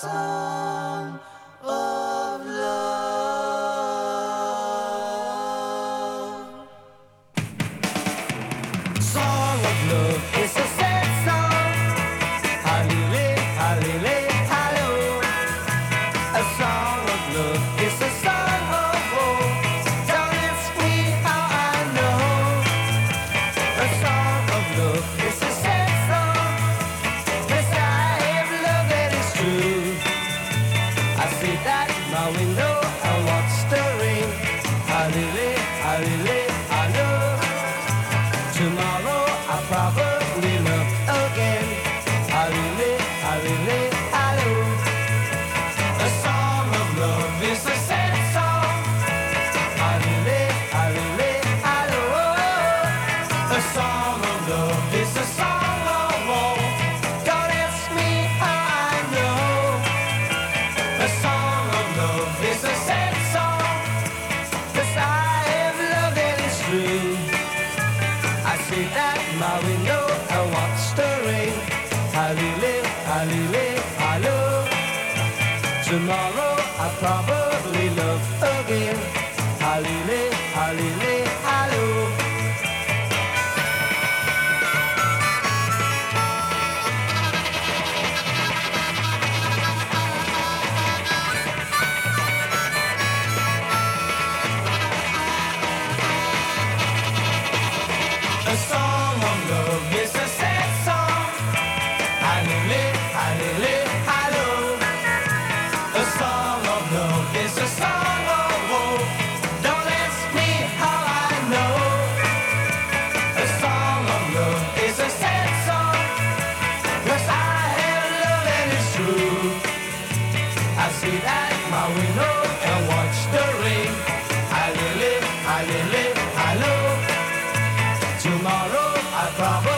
song of love. Song of love. how we and what's the rain. I really, I really. think that my window I watch the rain. Halile, halile, hallo. Tomorrow I probably love again. Halile, halile. It's a song. tomorrow I promise.